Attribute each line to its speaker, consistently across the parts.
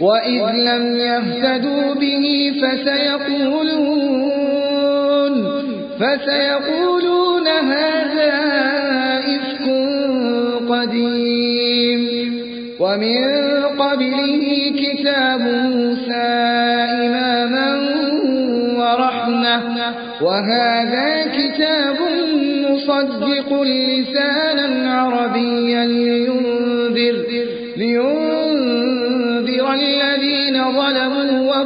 Speaker 1: وإذ لم يهتدوا به فسيقولون فسيقولون هذا إفك قديم ومن قبله كتاب موسى إماما ورحمة وهذا كتاب مصدق لسانا عربيا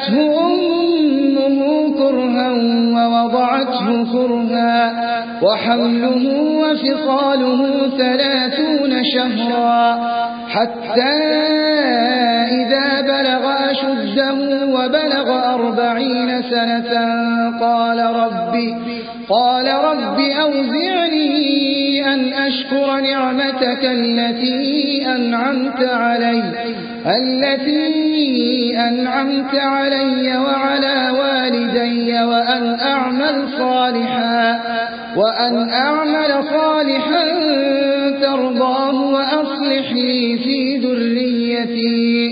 Speaker 1: حملته أمه كرها ووضعته كرها وحمله وفصاله ثلاثون شهرا حتى إذا بلغ أشده وبلغ أربعين سنة قال ربي قال رب أوزعني أن أشكر نعمتك التي أنعمت علي التي أنعمت علي وعلى والدي وأن أعمل صالحا وأن أعمل صالحا ترضاه وأصلح لي في ذريتي.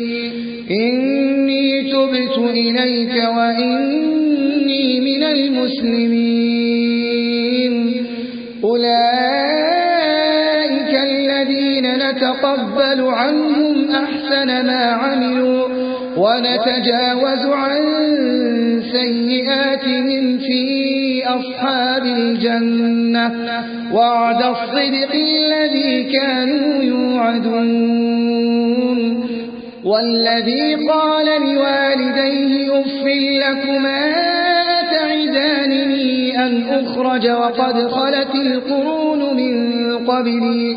Speaker 1: إني تبت إليك وإني من المسلمين. أولئك الذين نتقبل عنهم أحسن ما عملوا ونتجاوز عن سيئاتهم في أصحاب الجنة. وعد الصدق الذي كانوا يوعدون. والذي قال لوالديه أف لكما تعدانني أن أخرج وقد خلت القرون من قبلي.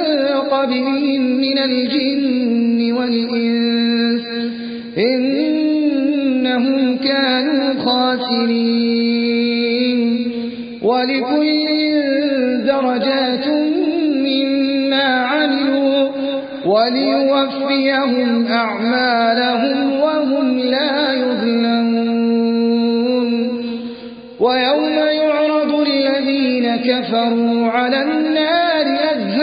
Speaker 1: قبلهم من الجن والإنس إنهم كانوا خاسرين. ولكل درجات مما عملوا وليوفيهم أعمالهم وهم لا يظلمون. ويوم يعرض الذين كفروا على النار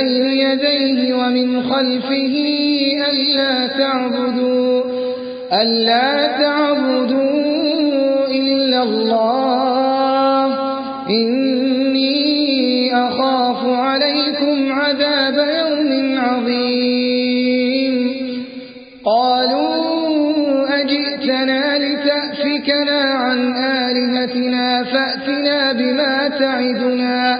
Speaker 1: بين يديه ومن خلفه ألا تعبدوا ألا تعبدوا إلا الله. إني أخاف عليكم عذاب يوم عظيم. قالوا أجئتنا لتأفكنا عن آلهتنا فأتنا بما تعدنا.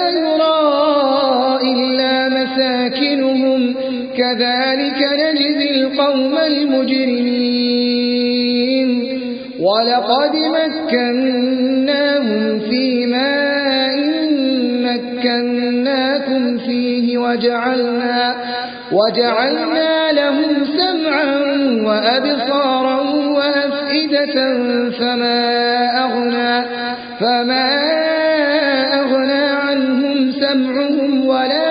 Speaker 1: كذلك نجزي القوم المجرمين. ولقد مكناهم في ماء مكناكم فيه وجعلنا, وجعلنا لهم سمعا وأبصارا وأفئدة فما أغنى, فما أغنى عنهم سمعهم ولا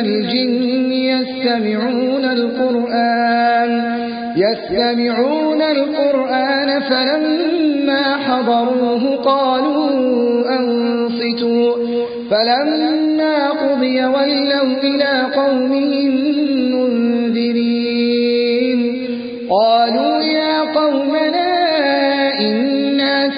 Speaker 1: الجن يستمعون القرآن يستمعون القرآن فلما حضروه قالوا أنصتوا فلما قضي ولوا إلى قومهم منذرين قالوا يا إنا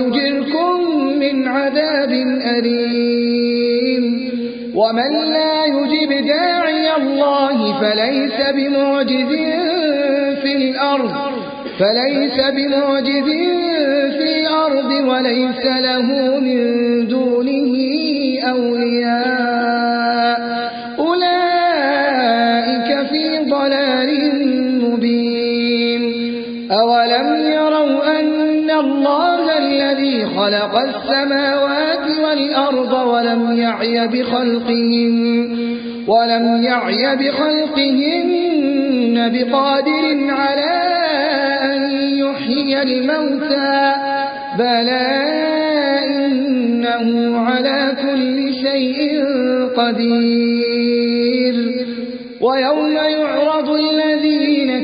Speaker 1: ويجركم من عذاب أليم. ومن لا يجب داعي الله فليس بمعجز في الأرض فليس بمعجز في الأرض وليس له من دونه أولياء. أولئك في ضلال مبين. أولم يروا أن الله الذي خلق السماوات والأرض ولم يعي بخلقهم ولم يعي بخلقهن بقادر على أن يحيي الموتى بلى إنه على كل شيء قدير. ويوم يعرض الذين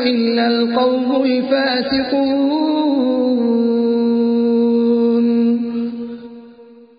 Speaker 1: إلا القوم الفاسقون.